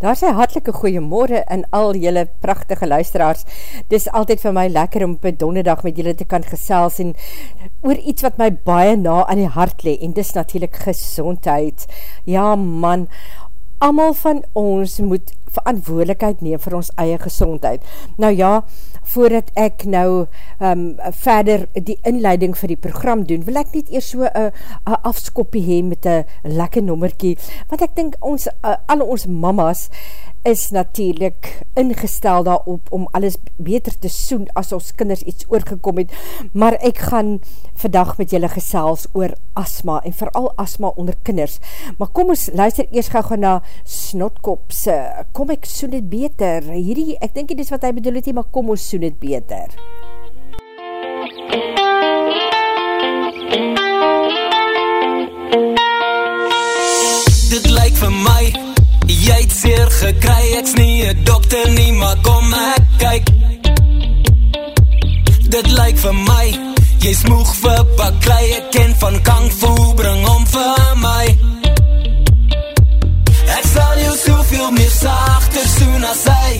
Daar sê hartelike goeiemorgen in al jylle prachtige luisteraars. Dis altyd vir my lekker om op donderdag met jylle te kan gesels en oor iets wat my baie na aan die hart le en dis natuurlijk gezondheid. Ja man, amal van ons moet verantwoordelikheid neem vir ons eie gezondheid. Nou ja, voordat ek nou um, verder die inleiding vir die program doen, wil ek niet eers so een afskoppie hee met een lekker nommerkie, want ek dink ons, uh, alle ons mamas is natuurlijk ingestel daarop om alles beter te soen as ons kinders iets oorgekom het, maar ek gaan vandag met julle gesels oor asma en vooral asma onder kinders. Maar kom ons luister eers gauw gaan na Snotkops, kom ek soen het beter. Hierdie, ek denk dit is wat hy bedoel het, maar kom ons soen het beter. Dit lyk vir my gekry, ek's nie een dokter nie, maar kom ek kyk. Dit lyk vir my, jy smoeg vir baklei Ek ken van kang fu, bring om vir my. Ek sal jou soveel meer sachter soen as hy.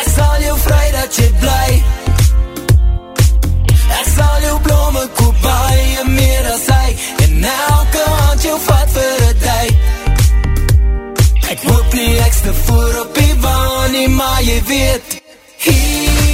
Ek sal jou vry dat jy bly. Ek sal jou blomme koop baie meer as hy. En elke hand jou vat vir een tijd Ek hoop nie te voor op die waan nie, maar jy weet, hier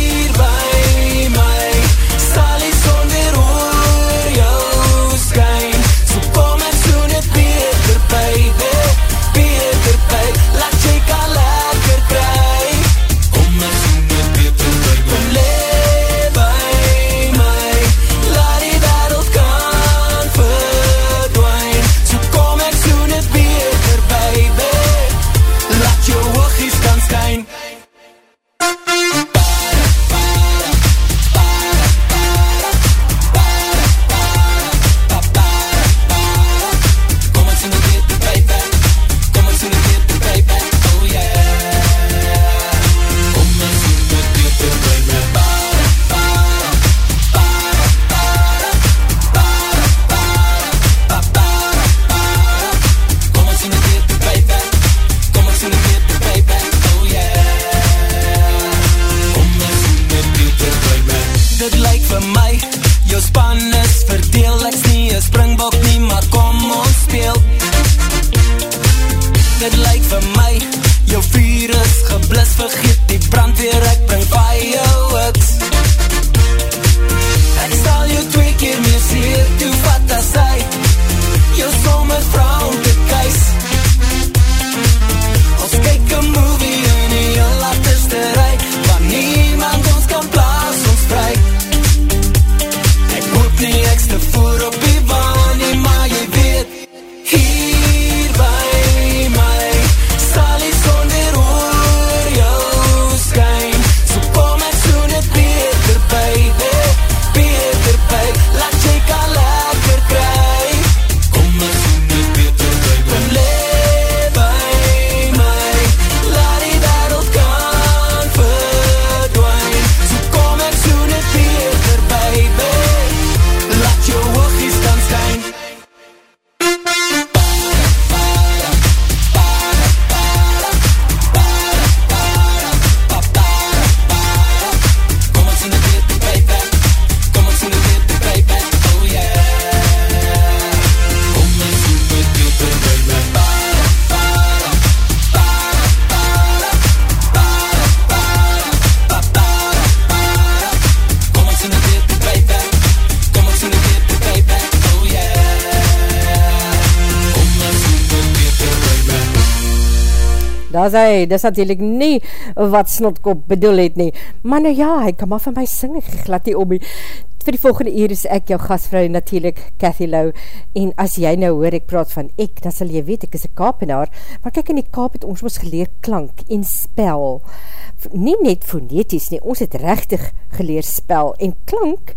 jou somme vrou te Is hy, dis natuurlijk nie wat Snotkop bedoel het nie. Maar nou ja, hy kan maar van my sing, ek glad nie om nie. Vir die volgende uur is ek jou gastvrou, natuurlijk Cathy Lau. En as jy nou hoor, ek praat van ek, dan sal jy weet, ek is een kapenaar. Maar kyk, in die kap het ons ons geleer klank en spel. Nie net foneties nie, ons het rechtig geleer spel. En klank,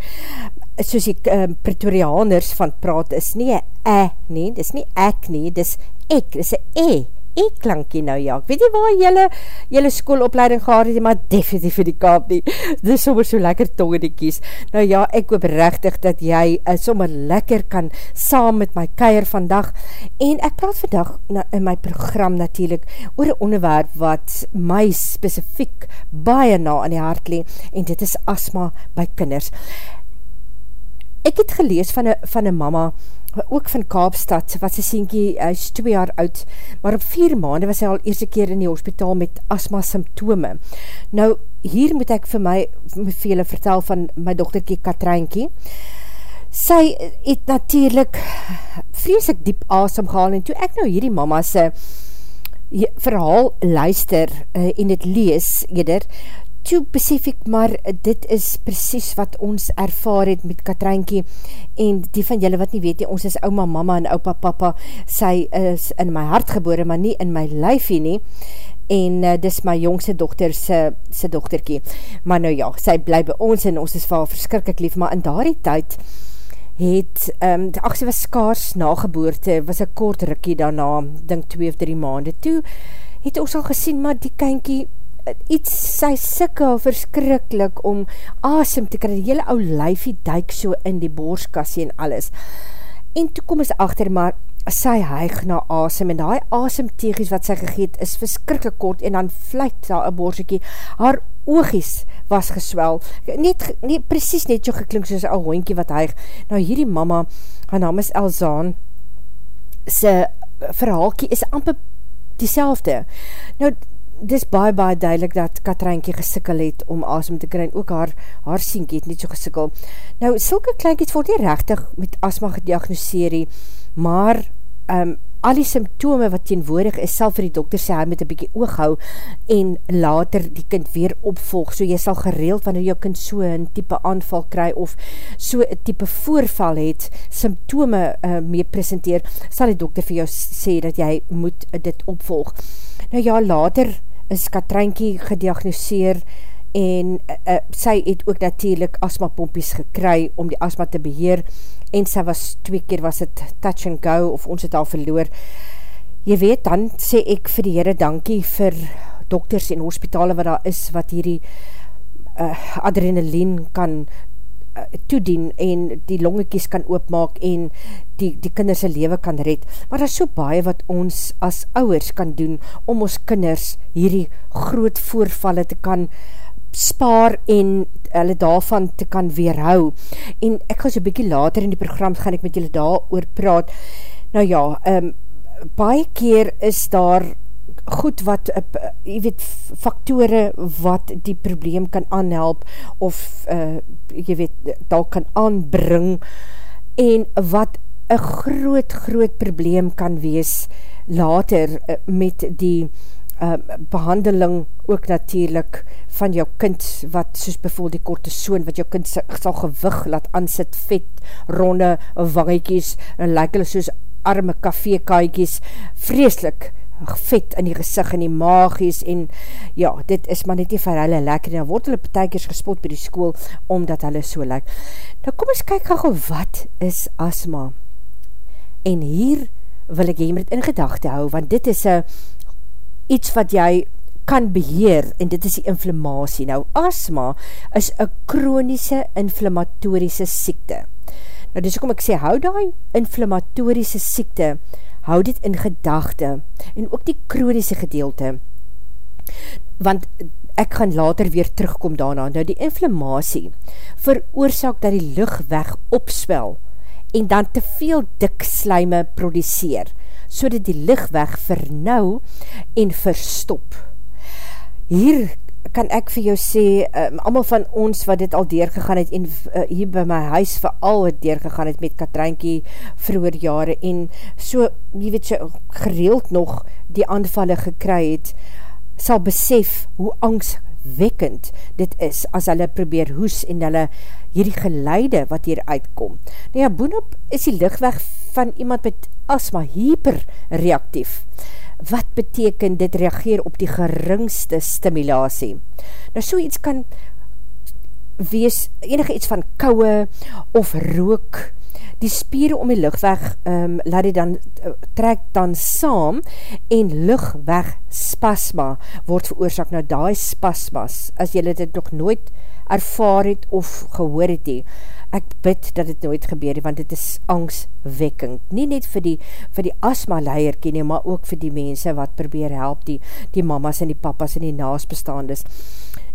soos die um, Pretorianers van praat, is nie een e nie, dis nie ek nie, dis ek, dis een e ek klankie nou ja, ek weet nie waar jylle, jylle schoolopleiding gehad het, maar definitief in die kaap nie, dit is sommer so lekker tong in die kies, nou ja, ek hoop rechtig dat jy uh, sommer lekker kan saam met my keier vandag, en ek praat vandag na, in my program natuurlijk, oor een onderwerp wat my specifiek baie na aan die hart leen, en dit is asma by kinders. Ek het gelees van een mama, ook van Kaapstad, wat sy sienkie, hy is 2 jaar oud, maar op 4 maanden was hy al eerste keer in die hospitaal met asma symptome. Nou, hier moet ek vir my, vir vele vertel van my dochterkie Katrijnkie, sy het natuurlijk vreselik diep asem gehaal, en toe ek nou hierdie mama sy verhaal luister uh, en het lees, jyder, toe besef ek maar, dit is precies wat ons ervaar het met Katrijnkie, en die van julle wat nie weet, ons is ouma, mama en opa, papa, sy is in my hart gebore, maar nie in my lijfie nie, en uh, dis my jongse dochter sy, sy dochterkie, maar nou ja, sy bly by ons, en ons is wel verskrikkelijk lief, maar in daardie tyd, het, um, ach, sy was skaars nageboorte, was een kort rikkie daarna, dink 2 of 3 maande, toe het ons al gesien, maar die kynkie, iets, sy sikkel verskrikkelijk om asem te kry, die hele ou lijfie duik so in die boorskassie en alles. En toe kom ons achter, maar sy huig na asem, en die asemtegies wat sy gegeet is verskrikkelijk kort, en dan vlijt daar een boorsikkie, haar oogies was geswel, net, net, precies net so geklink soos een hoinkie wat huig. Nou hierdie mama, haar naam is Elzaan, sy verhaalkie is amper die Nou, dis baie baie duidelik dat Katrijnkie gesikkel het om asem te kry ook haar, haar sienkie het niet so gesikkel. Nou, sulke kleinkies word nie rechtig met asma gediagnoseer, maar um, al die symptome wat teenwoordig is, sal vir die dokter sê, hy met een bykie oog hou en later die kind weer opvolg, so jy sal gereeld wanneer jou kind so een type aanval kry of so een type voorval het, symptome uh, mee presenteer, sal die dokter vir jou sê dat jy moet dit opvolg. Nou ja, later is Katrijnkie gediagnoseer en uh, sy het ook natuurlijk asma pompies gekry om die asma te beheer en sy was twee keer was het touch and go of ons het al verloor. Jy weet, dan sê ek vir die heren dankie vir dokters en hospitale wat daar is wat hierdie uh, adrenaline kan toedien en die longekies kan oopmaak en die, die kinderse lewe kan red. Maar daar so baie wat ons as ouwers kan doen om ons kinders hierdie groot voorvalle te kan spaar en hulle daarvan te kan weerhou. En ek gaan so bykie later in die program gaan ek met julle daar oor praat. Nou ja, um, baie keer is daar goed wat, uh, jy weet, faktore wat die probleem kan aanhelp of, uh, jy weet, daar kan aanbring en wat een groot, groot probleem kan wees later uh, met die uh, behandeling ook natuurlijk van jou kind, wat soos bijvoorbeeld die korte soon, wat jou kind sal gewig laat aansit, vet, ronde, wangiekies, en lyk hulle soos arme kafeekaikies, vreselik, vet in die gezicht en die magies en ja, dit is maar net nie vir hulle lekker en dan word hulle partijkers gespot by die school omdat hulle so lek. Nou kom ons kyk gauw wat is asma en hier wil ek jy met in gedachte hou want dit is a, iets wat jy kan beheer en dit is die inflammatie. Nou asma is een chronische inflammatorische siekte. Nou dis kom ek sê, hou die inflammatorische siekte hou dit in gedachte en ook die kroniese gedeelte. Want ek gaan later weer terugkom daarna. Nou die inflammatie veroorzaak dat die luchtweg opswel en dan te veel dik slijme produceer so dat die luchtweg vernauw en verstop. Hier kan ek vir jou sê, um, allemaal van ons wat dit al deurgegaan het, en uh, hier by my huis vooral het deurgegaan het met Katrijnkie vroeger jare, en so, jy weet so, gereeld nog die aanvallen gekry het, sal besef hoe angstwekkend dit is, as hulle probeer hoes, en hulle hierdie geleide wat hier uitkom. Nou ja, boonop is die lichtweg van iemand met asma hyperreactief, wat beteken dit reageer op die geringste stimulatie. Nou so iets kan wees enige iets van kouwe of rook, die spieren om die luchtweg um, laat die dan, uh, trek dan saam en luchtweg spasma word veroorzaak. Nou die spasmas, as jylle dit nog nooit ervaar het of gehoor het he, ek bid dat dit nooit gebeur, want dit is angstwekkend, nie net vir die, vir die asma leier ken, maar ook vir die mense wat probeer help, die, die mamas en die papas en die naasbestandes.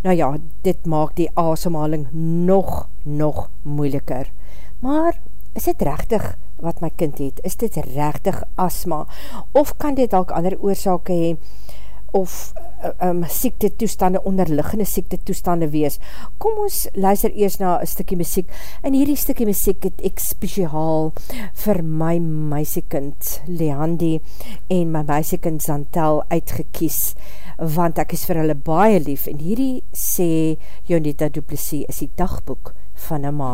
Nou ja, dit maak die asemhaling nog, nog moeiliker. Maar, is dit rechtig wat my kind het? Is dit rechtig asma? Of kan dit ook ander oorzake hee? Of um, siekte toestande, onderliggende siekte toestande wees. Kom ons luister eers na een stikkie muziek, en hierdie stikkie muziek het ek speciaal vir my meisiekind Leandi en my meisiekind Zantel uitgekies, want ek is vir hulle baie lief, en hierdie sê Jonita Duplessis is die dagboek van een ma.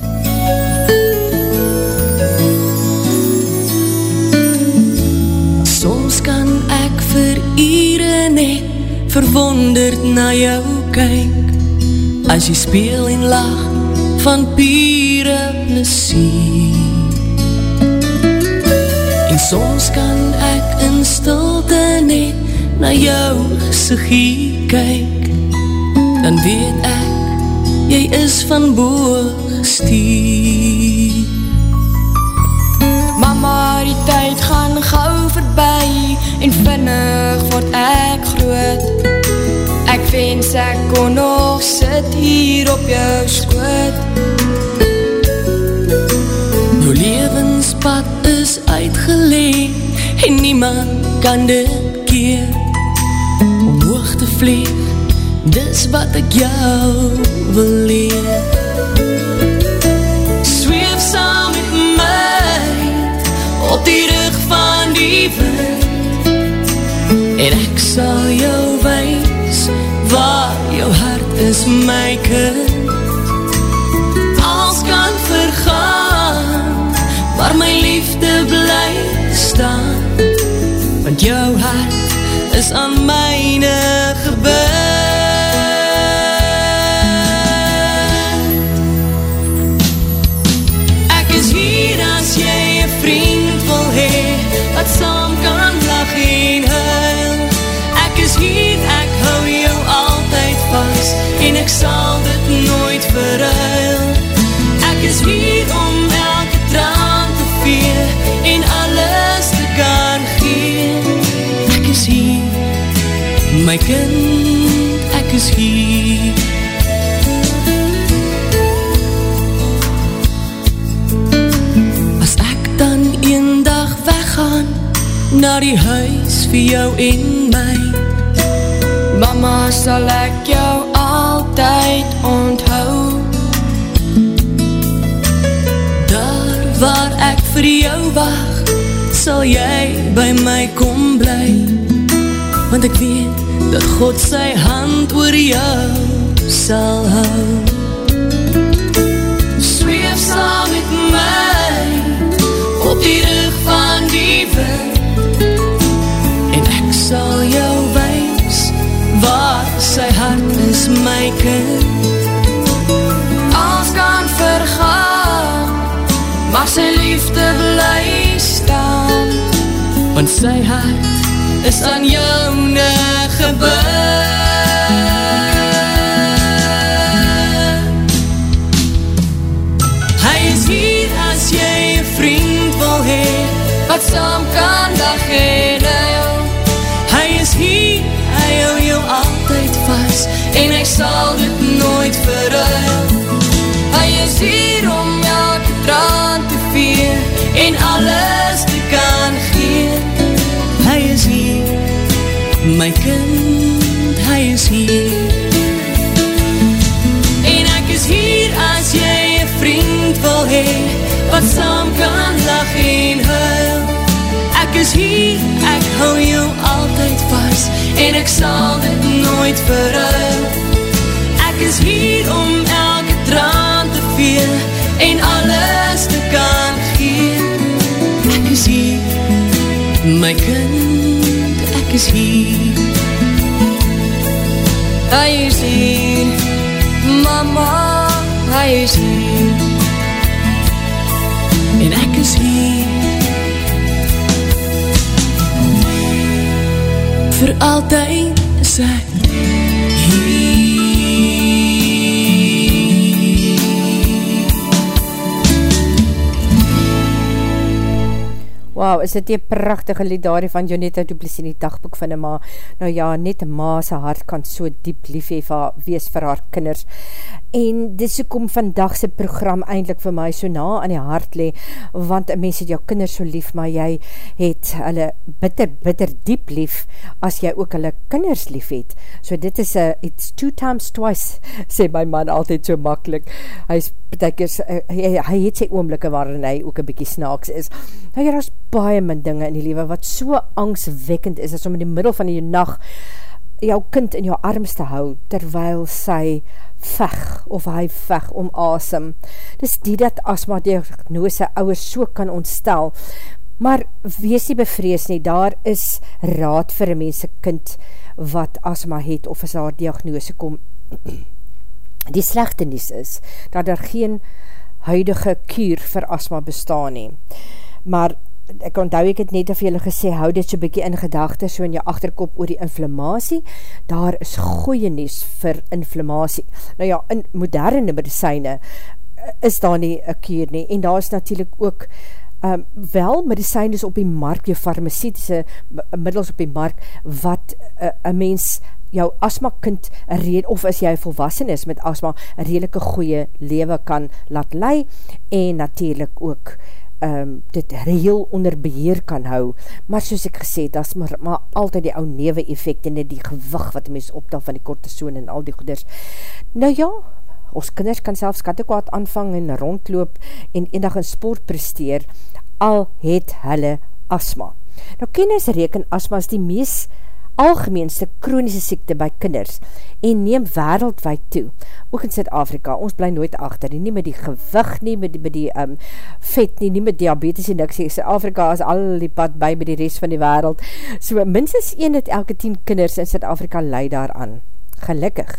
vir net verwonderd na jou kyk. As jy speel en lach van pure plezier en soms kan ek in stilte net na jou gezigie kyk. Dan weet ek jy is van boog gestuur Mama, die tyd gaan gauw voorbij En vinnig word ek groot. Ek wens ek kon nog sit hier op jou skoot. Jou levenspad is uitgeleed En niemand kan dit keer. Om hoog te vlieg Dis wat ek jou wil leer en ek sal jou wees waar jou hart is my kind. Als kan vergaan waar my liefde bly staan. Want jou hart is aan myne Na die huis vir jou en my. Mama sal ek jou altyd onthou. Daar waar ek vir jou wacht Sal jy by my kom bly. Want ek weet dat God sy hand oor jou sal hou. Zweef saam met my Op die rug van die wind sal jou wees Waar sy hart is my kind. Als kan vergaan Maar sy liefde bly staan. Want sy hart is aan jou ne gebeur Hy is hier as jy een vriend wil hee Wat saam kan dag en sal dit nooit verruil. Hy is hier om elke traan te vee En alles te kan gee. Hy is hier, my kind is hier. En ek is hier as jy een vriend wil hee Wat saam kan lach en huil. Ek is hier, ek hou jou altyd vast En ek sal dit nooit verhuil Ek is hier om elke traan te veel En alles te kan gee. Ek is hier, my kind, ek is hier. Hy is hier, mama, hy is hier. En ek is hier. Voor altyd is ek Wow, is dit die prachtige lied daarie van Jonetta Duplessis in die dagboek van een ma. Nou ja, net ma sy hart kan so diep lief hee vir, wees vir haar kinders. En dit so kom vandagse program eindelijk vir my so na aan die hart le, want mens het jou kinders so lief, maar jy het hulle bitter, bitter diep lief, as jy ook hulle kinders lief het. So dit is a, it's two times twice, sê my man altyd so makkelijk. Hy is betekers, uh, hy, hy het sy oomblikke waarin hy ook een bykie snaaks is. Nou ja, daar is baie min dinge in die lewe wat so angstwekkend is as om in die middel van die nacht jou kind in jou arms te hou terwyl sy veg of hy veg om asem. Dis die dat asma diagnose ouwers so kan ontstel. Maar wees nie bevrees nie, daar is raad vir een mense kind wat asma het of as daar diagnose kom. Die slechte nies is dat daar geen huidige kuur vir asma bestaan nie. Maar ek onthou ek het net of julle gesê, hou dit so bykie in gedachte, so in jou achterkop oor die inflammatie, daar is goeie nies vir inflammatie. Nou ja, in moderne medicijne eh, is daar nie een keer nie, en daar is natuurlijk ook um, wel medicijne op die mark, jou farmaceutische middels op die mark, wat eh, een uh, mens jou asma kind, of as jy volwassen is met asma, een redelike goeie lewe kan laat lei, en natuurlijk ook um, dit heel onder beheer kan hou, maar soos ek gesê, dat is maar, maar altyd die ou newe effect en die gewig wat die mens optel van die kortisoon en al die goeders. Nou ja, ons kinders kan selfs kattekwaad aanvang en rondloop en endag in sport presteer, al het hulle asma. Nou kennis reken asma is die mees algemeenste kroniese siekte by kinders en neem wereldwijd toe, ook in Zuid-Afrika, ons bly nooit achter, nie met die gewig nie, met die, met die um, vet nie, nie met diabetes en niks, Zuid-Afrika is al die pad by by die rest van die wereld, so minstens 1 het elke 10 kinders in Zuid-Afrika leid daaraan. Gelukkig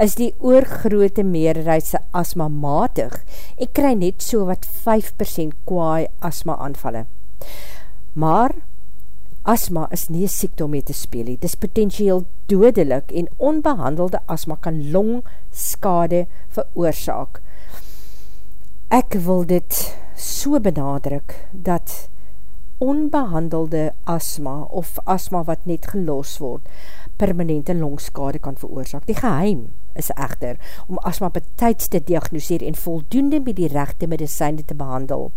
is die oorgroote meerderheidse asma matig, ek kry net so wat 5% kwaai asma aanvallen. Maar, Asma is nie siekte om mee te speel, dit is potentieel dodelik en onbehandelde asma kan longskade veroorzaak. Ek wil dit so benadruk dat onbehandelde asma of asma wat net gelos word, permanente longskade kan veroorzaak. Die geheim is echter om asma betijds te diagnoseer en voldoende met die rechte medicijne te behandel.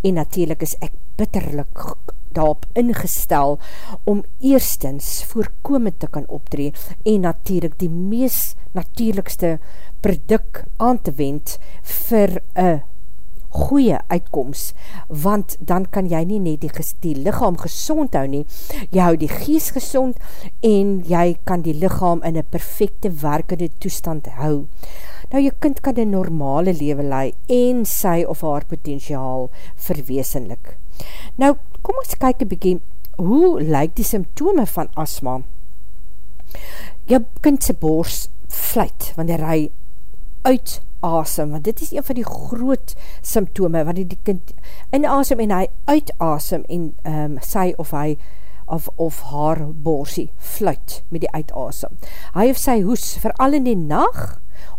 En natuurlijk is ek bitterlik daarop ingestel om eerstens voorkomend te kan optree en natuurlijk die mees natuurlikste product aan te wend vir een goeie uitkomst, want dan kan jy nie net die, die lichaam gezond hou nie, jy hou die geest gezond en jy kan die lichaam in een perfecte werkende toestand hou. Nou, jy kind kan een normale leven lei en sy of haar potentiaal verweesenlik. Nou, kom ons kyk een bykie, hoe lyk die symptome van asma? Jou kindse bors vluit, wanneer hy uit asem, want dit is een van die groot symptome, wanneer die kind in asem en hy uit asem en um, sy of hy of, of haar borsie fluit met die uitasem. Hy of sy hoes, vooral in die nacht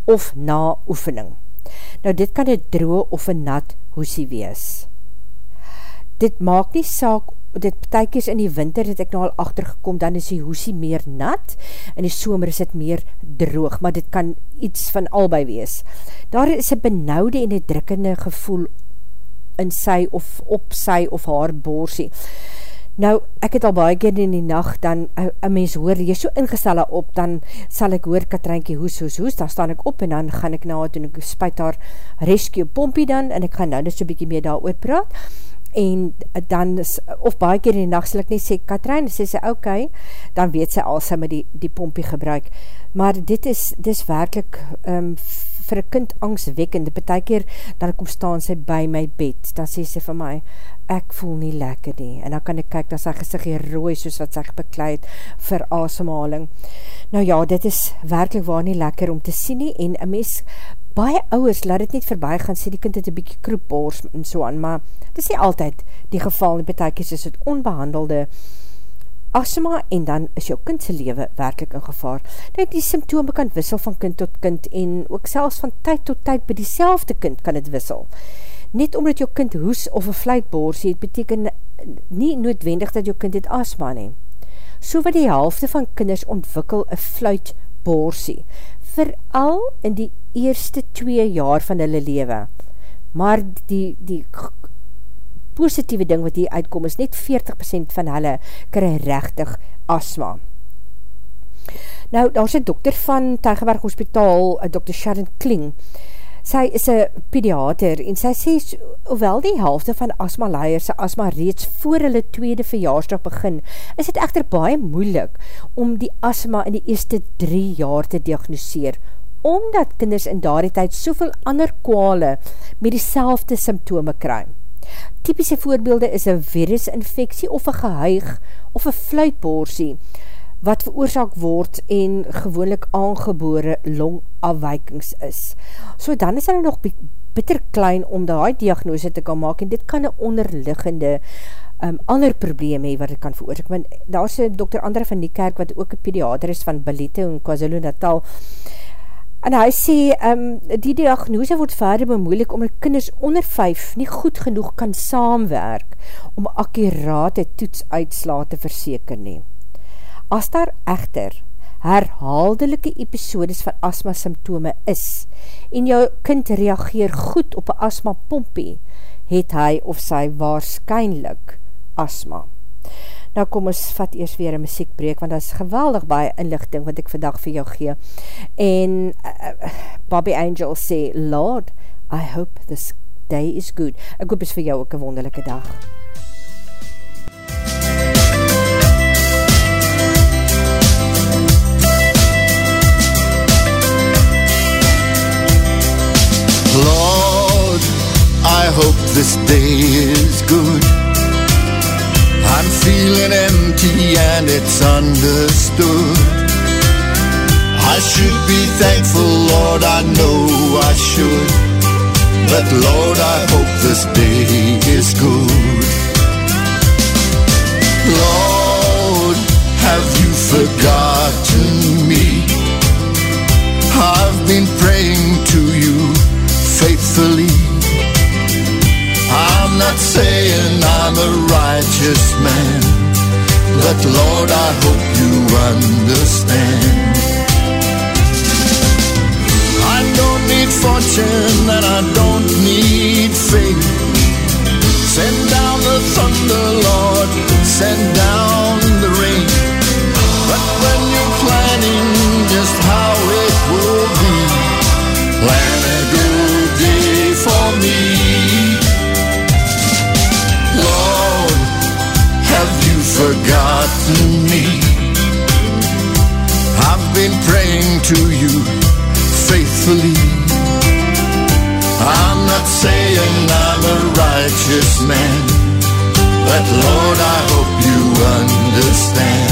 of na oefening. Nou dit kan een droe of een nat hoesie wees dit maak nie saak, dit betekens in die winter het ek nou al achtergekom, dan is die hoesie meer nat, in die somer is dit meer droog, maar dit kan iets van albei wees. Daar is een benauwde en een drukkende gevoel in sy of op sy of haar borsie. Nou, ek het al baie keer in die nacht, dan, een mens hoor, jy so ingestel op, dan sal ek hoor, Katrijnkie, hoes, hoes, hoes, dan staan ek op, en dan gaan ek nou, toen ek spuit haar rescue pompie dan, en ek gaan nou net so bykie meer daar oor praat, en dan, of baie keer in die nacht, sal ek nie sê, Katrijn, sê sy, ok, dan weet sy al sy met die, die pompie gebruik, maar dit is, dit is werkelijk, um, vir een kind angstwekkend, betek keer, dan kom staan sy by my bed, dan sê sy vir my, ek voel nie lekker nie, en dan kan ek kyk, dan sy gezicht hier rooi, soos wat sy bekleid, vir asemhaling. Nou ja, dit is werkelijk waar nie lekker om te sien nie, en een mens, baie ouwers, laat het niet voorbij gaan, sê die kind het een bykie kroepboors, en so aan, maar dit is nie altyd die geval, en betek is het onbehandelde, asma en dan is jou kindse lewe werkelijk in gevaar. Nou die symptome kan wissel van kind tot kind en ook selfs van tyd tot tyd by die kind kan het wissel. Net omdat jou kind hoes of een vluitboorsie het beteken nie noodwendig dat jou kind het asma neem. So wat die helfte van kinders ontwikkel een fluitboorsie, vooral in die eerste twee jaar van hulle lewe. Maar die, die positieve ding wat hier uitkom is net 40% van hulle kry rechtig asma. Nou, daar is een dokter van Tuigenberg Hospitaal, Dr. Sharon Kling. Sy is een pediater en sy sê, hoewel die helfte van asma leiers sy asma reeds voor hulle tweede verjaarsdag begin, is het echter baie moeilik om die asma in die eerste drie jaar te diagnoseer, omdat kinders in daardie tyd soveel ander kwale met die selfde symptome kry. Typische voorbeelde is een virusinfeksie of een gehuig of een fluitborsie wat veroorzaak word en gewoonlik aangebore longafwijkings is. So dan is hulle nog bitter klein om die diagnose te kan maak en dit kan een onderliggende um, ander probleem hee wat het kan veroorzaak. Maar daar is dokter Andre van die kerk wat ook een pediater is van Belite en KwaZulu Natal En hy sê, um, die diagnose word verder bemoeilik omdat kinders onder 5 nie goed genoeg kan saamwerk om akkurate toetsuitsla te verseker nie. As daar echter herhaaldelike episodes van asma symptome is en jou kind reageer goed op een asma pompie, het hy of sy waarskynlik asma. Nou kom ons vat eers weer een muziekbreek, want dat is geweldig baie inlichting wat ek vandag vir jou gee. En uh, Bobby Angel sê, Lord, I hope this day is good. Ek hoop is vir jou ook een wonderlijke dag. Lord, this day is good. I'm feeling empty and it's understood. I should be thankful, Lord, I know I should. But Lord, I hope this day is good. Lord, have you forgotten me? I've been praying to you faithfully not saying I'm a righteous man, but Lord, I hope you understand. I don't need fortune and I don't need fame. Send down the thunder, Lord, send down the rain. But when you're planning just how it will be, plan a good day for me. Forgotten me. I've been praying to you faithfully. I'm not saying I'm a righteous man, but Lord, I hope you understand.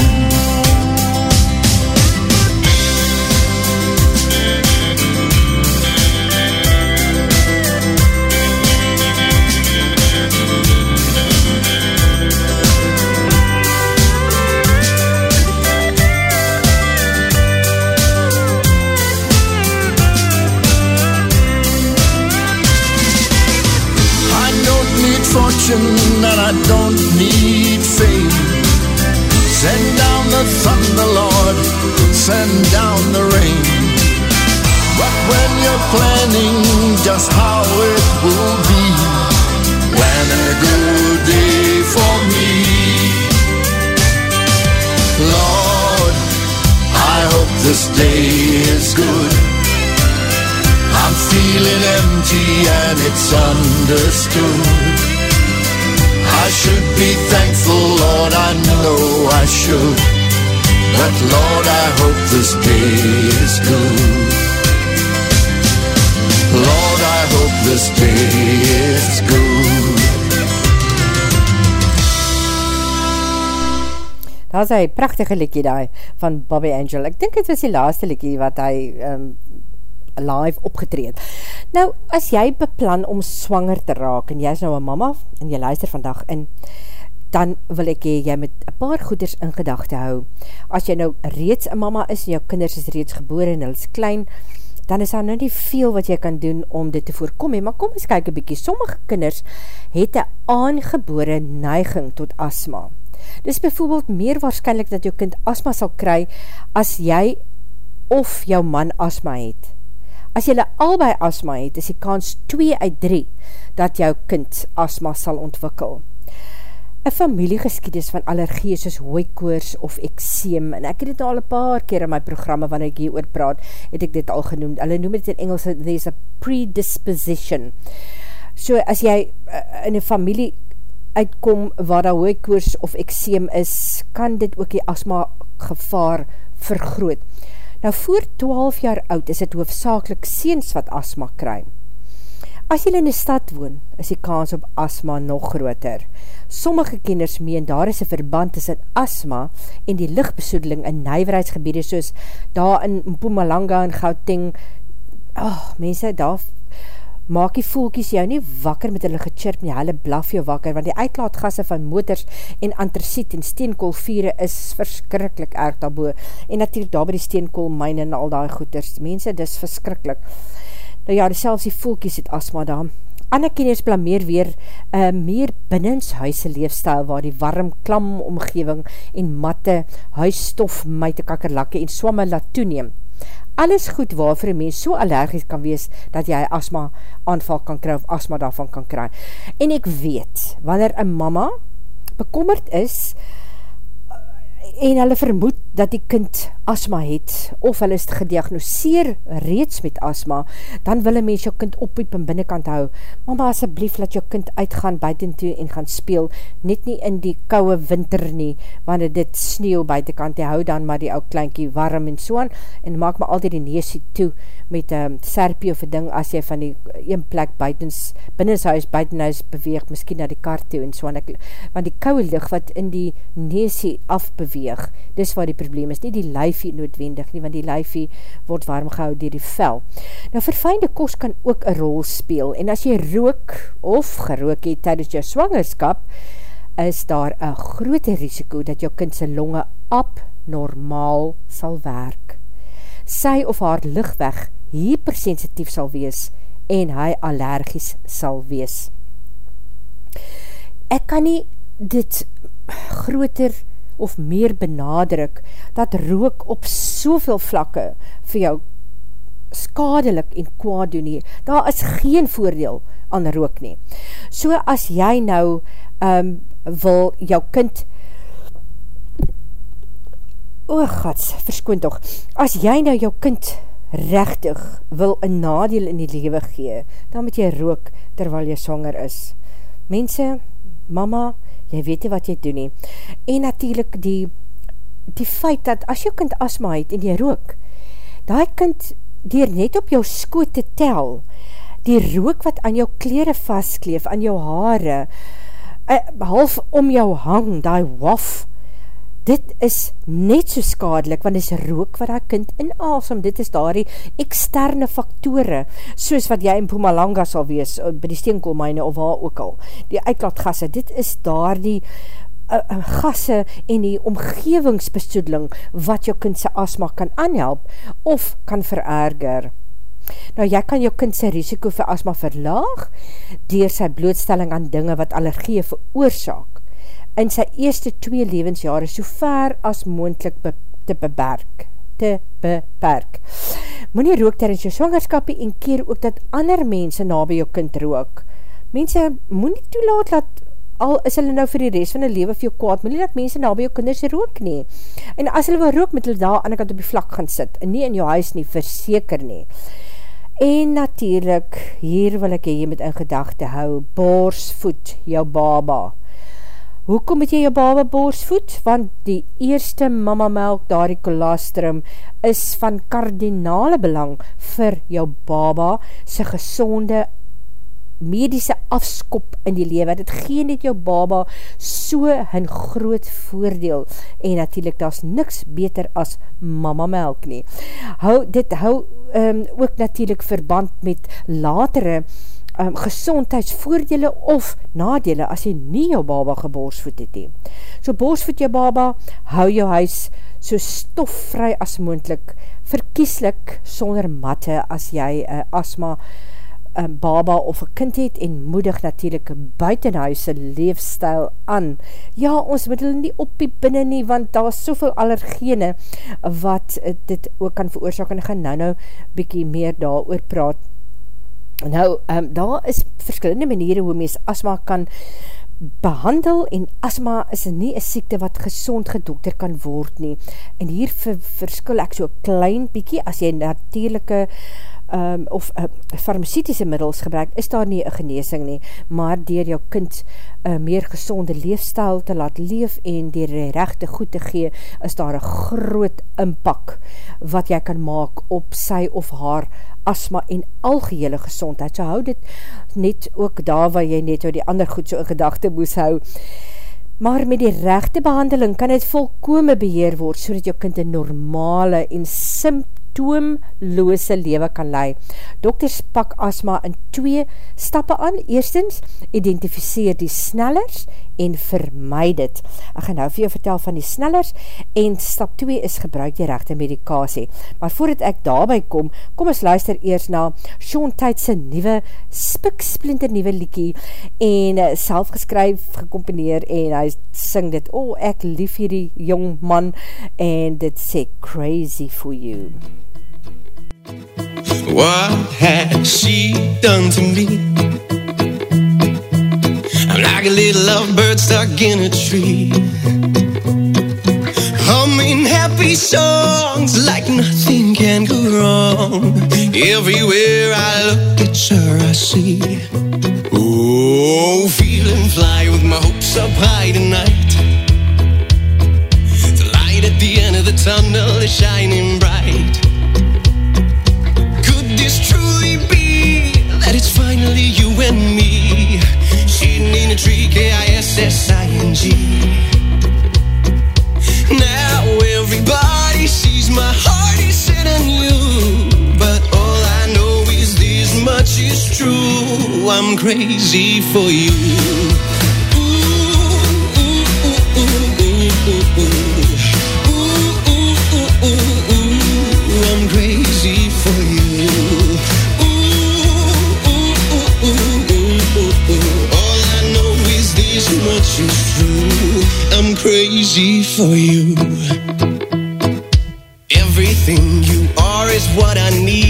just how it will be when a good day for me. Lord, I hope this day is good. I'm feeling empty and it's understood. I should be thankful, Lord, I know I should. But Lord, I hope this day is good. Lord, I hope this day is good. Daar is hy prachtige liekie daar van Bobby Angel. Ek dink het was die laaste liekie wat hy um, live opgetreed. Nou, as jy beplan om swanger te raak en jy is nou een mama en jy luister vandag in, dan wil ek jy met een paar goeders in gedachte hou. As jy nou reeds een mama is en jou kinders is reeds geboren en hulle is klein, dan is daar nou nie veel wat jy kan doen om dit te voorkom. Maar kom eens kyk een bykie, sommige kinders het een aangebore neiging tot asma. Dit is bijvoorbeeld meer waarschijnlijk dat jou kind asma sal kry as jy of jou man asma het. As jylle albei asma het, is die kans 2 uit 3 dat jou kind asma sal ontwikkel. Een familiegeskiedis van allergie soos hooikoors of ekseem, en ek het dit al een paar keer in my programme wanneer ek hier oor praat, het ek dit al genoemd. Hulle noem dit in Engels, there's a predisposition. So as jy uh, in een familie uitkom waar daar hooikoors of ekseem is, kan dit ook die asma gevaar vergroot. Nou voor 12 jaar oud is het hoofdzakelik seens wat asma kry. As jy in die stad woon, is die kans op asma nog groter. Sommige kenners meen daar is een verband tussen asma en die lichtbesoedeling in nijverheidsgebiede soos daar in Mpumalanga en Gauteng. Oh, mense, daar maak die voelkies jou nie wakker met hulle gechirp nie, hulle blaf jou wakker, want die uitlaatgasse van motors en antrasiet en steenkoolvieren is verskrikkelijk erg daarboe, en natuurlijk daar by die steenkoolmijn en al die goeders, mense, dis verskrikkelijk. Nou ja, selfs die voelkies het asma daar. Ander kenies blameer weer uh, meer binnenshuise leefstijl waar die warm klam omgeving en matte huisstof myte kakkerlakke en swamme laat toeneem alles goed waar vir een mens so allergisch kan wees, dat jy asma aanval kan kry, of asma daarvan kan kry. En ek weet, wanneer een mama bekommerd is, en hulle vermoed dat die kind asma het, of hulle is gediagnoseer reeds met asma, dan wil een mens jou kind oppiep en binnenkant hou. Mama, asjeblief, laat jou kind uitgaan buiten toe en gaan speel, net nie in die kouwe winter nie, wanneer dit sneeuw buitenkant, jy hou dan maar die ou kleinkie warm en so aan, en maak maar altyd die neesie toe met um, serpie of ding, as jy van die een plek buitens, binnenshuis, buitenhuis beweeg, miskien na die kar toe en so aan, want die kouwe licht wat in die neesie afbeweeg, beweeg. Dis waar die probleem is, nie die lyfie noodwendig nie, want die lyfie word warm gehou dier die vel. Nou, verfijnde kost kan ook een rol speel, en as jy rook of gerook het tydens jou swangerskap, is daar een grote risiko dat jou kind sy longe abnormaal sal werk. Sy of haar lichtweg hypersensitief sal wees, en hy allergies sal wees. Ek kan nie dit groter of meer benadruk, dat rook op soveel vlakke vir jou skadelik en kwaad doen nie. Daar is geen voordeel aan rook nie. So as jy nou um, wil jou kind o gods, verskoon toch, as jy nou jou kind rechtig wil een nadeel in die lewe gee, dan moet jy rook terwyl jy swanger is. Mense, mama, jy weet nie wat jy doen nie. En natuurlijk die, die feit dat as jou kind asma het en jy rook, die kind dier net op jou skoot te tel, die rook wat aan jou kleren vastkleef, aan jou haare, uh, half om jou hang, die waf, dit is net so skadelik, want dit is rook wat die kind inalsem, dit is daar die externe faktore, soos wat jy in Pumalanga sal wees, eh, by die steenkoolmijne of waar ook al, die uitlaatgasse, dit is daar die uh, uh, gasse en die omgevingsbestoedeling, wat jou kind sy asma kan aanhelp, of kan vererger. Nou, jy kan jou kind sy risiko vir asma verlaag, dier sy blootstelling aan dinge wat allergie veroorzaak, in sy eerste twee levensjare so ver as moendlik be te beperk. Te beperk. Moe nie rook ter in jou swangerskapie en keer ook dat ander mense na by jou kind rook. Mense, moe nie toelaat dat al is hulle nou vir die rest van die leven vir jou kwaad, moet jy dat mense na by jou kinders rook nie. En as hulle wil rook, moet hulle daar aan die kant op die vlak gaan sit, en nie in jou huis nie, verseker nie. En natuurlijk, hier wil ek jy met in gedachte hou, borsvoet jou baba. Hoekom moet jy jou baba borsvoet? Want die eerste mama melk, daar die kolostrum, is van kardinale belang vir jou baba, sy gezonde medische afskop in die lewe, dit gee net jou baba so hun groot voordeel, en natuurlijk daar is niks beter as mama melk nie. Hou, dit hou um, ook natuurlijk verband met latere um, gezondheidsvoordele of nadele as jy nie jou baba geborsvoed het nie. So borsvoed jou baba, hou jou huis so stoffvry as moendlik, verkieslik sonder matte as jy uh, asma een baba of een kind het en moedig natuurlijk buitenhuise leefstijl aan. Ja, ons moet hulle nie oppie binnen nie, want daar is soveel allergene wat dit ook kan veroorzaak en ek gaan nou nou bykie meer daar oor praat. Nou, um, daar is verskillende maniere hoe mens asma kan behandel en asma is nie een siekte wat gezond gedokter kan word nie. En hier ver, verskil ek so klein bykie as jy natuurlijke um, of uh, farmaceutiese middels gebruik, is daar nie een geneesing nie, maar dier jou kind uh, meer gezonde leefstijl te laat leef en dier die rechte goed te gee, is daar een groot inpak wat jy kan maak op sy of haar asma en algehele gezondheid. So hou dit net ook daar waar jy net oor die ander goed so in gedachte moes hou. Maar met die rechte behandeling kan het volkome beheer word, so dat jou kind een normale en simpel symptoomloose lewe kan lei. Dokters pak asma in twee stappe aan. Eerstens, identificeer die snellers en vermaai dit. Ek gaan nou vir jou vertel van die snellers en stap 2 is gebruik die rechte medikasie. Maar voordat ek daarby kom, kom ons luister eers na Sean Tate's nieuwe spiksplinter nieuwe liekie en uh, self geskryf, gecomponeer en hy sing dit, oh ek lief hierdie jong man en dit sê crazy for you. What had she done to me? Like a little lovebird stuck in a tree. Humming happy songs like nothing can go wrong. Everywhere I look, it's her I see. Oh, feeling fly with my hopes up high tonight. The light at the end of the tunnel is shining bright. It's finally you and me. Sitting in a tree, K-I-S-S-I-N-G. Now everybody sees my heart is set on you. But all I know is this much is true. I'm crazy for you. Crazy for you. Everything you are is what I need.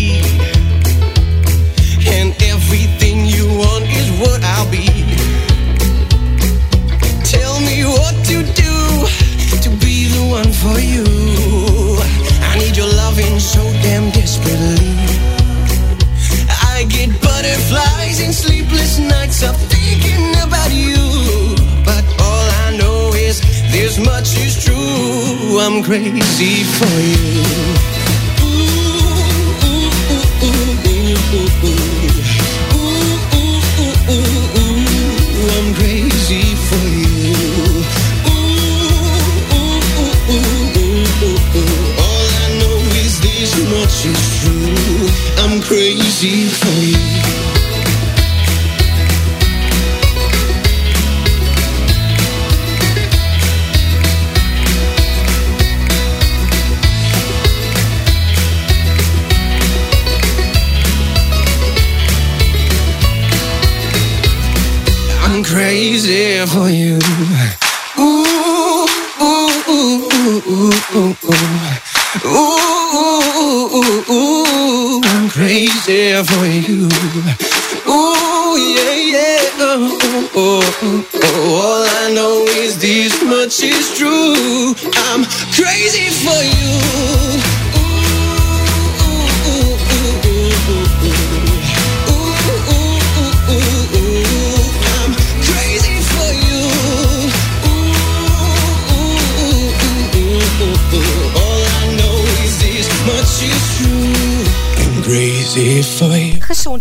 I'm crazy for you. Ooh, ooh, ooh, ooh, ooh, ooh, ooh. Ooh, ooh, ooh, ooh, crazy for you. Ooh, ooh, ooh, ooh, ooh, ooh, ooh. All I know is this much is true. I'm crazy for you. I'm crazy for you.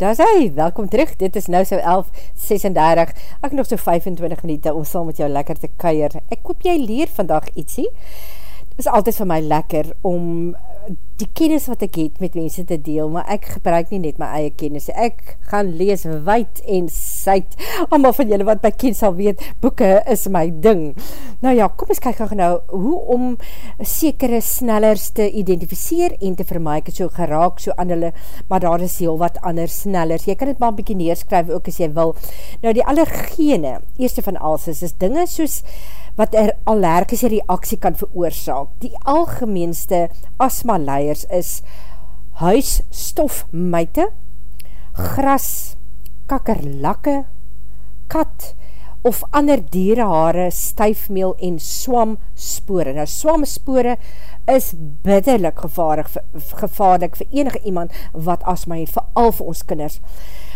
Daar is hy, welkom terug, dit is nou so 11.36, ek nog so 25 minuten om saam met jou lekker te kuier. Ek hoop jy leer vandag ietsie. Het is altyd vir my lekker om die kennis wat ek het met mense te deel, maar ek gebruik nie net my eie kennis. Ek gaan lees wijd en syd. Allemaal van julle wat my ken sal weet, boeke is my ding. Nou ja, kom eens kyk nou, hoe om sekere snellers te identificeer en te vermaak, so geraak, so aan hulle, maar daar is heel wat ander snellers. Jy kan het maar een bykie neerskryf, ook as jy wil. Nou die allergene, eerste van alles is, is dinge soos wat er allergische reaksie kan veroorzaak. Die algemeenste asma leiers is huisstofmuite, gras, kakkerlakke, kat of ander dierehaare, stuifmeel en swamspore. Nou swamspore is bitterlik gevaarlik, gevaarlik vir enige iemand wat asma het, vooral vir ons kinders.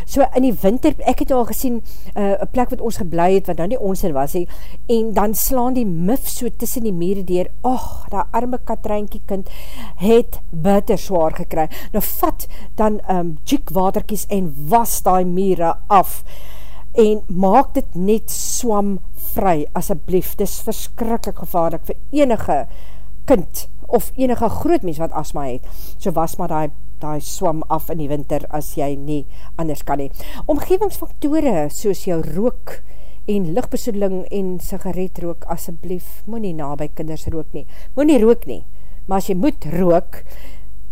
So in die winter, ek het al gesien, uh, een plek wat ons geblei het, wat nou nie ons er was, he, en dan slaan die mif so tussen die mere deur, och, dat arme katreinkie kind het bitter zwaar gekry. Nou vat dan um, jik waterkies en was die mere af en maak dit net swam vry, asjeblief, dis verskrikkelijk gevaarlik vir enige kind, of enige groot mens wat asma het, so was maar die die swam af in die winter as jy nie anders kan nie. Omgevingsfaktore soos jou rook en lichtbesoedeling en sigaretrook asseblief, moet nie na by kinders rook nie. Moet nie rook nie, maar as jy moet rook,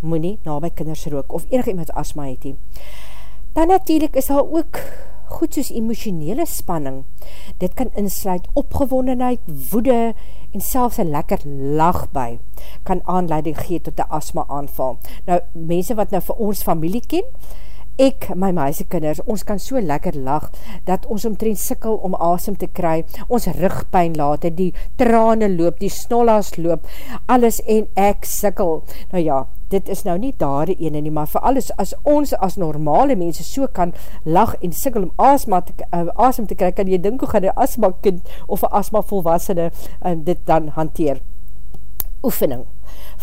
moet nie na by kinders rook of enig iemand asma het nie. Dan natuurlijk is daar ook goed soos emotionele spanning. Dit kan insluit opgewondenheid, woede en selfs een lekker lach by, kan aanleiding gee tot die asma aanval. Nou, mense wat nou vir ons familie ken, ek, my meise kinders, ons kan so lekker lag, dat ons omtrent sikkel om asem te kry, ons rugpijn laat, die trane loop, die snollas loop, alles en ek sikkel. Nou ja, dit is nou nie daar die ene nie, maar vir alles, as ons as normale mense so kan lag en sikkel om asma te, uh, asem te kry, kan jy dink hoe gaan die asma kind of asma volwassene uh, dit dan hanteer. Oefening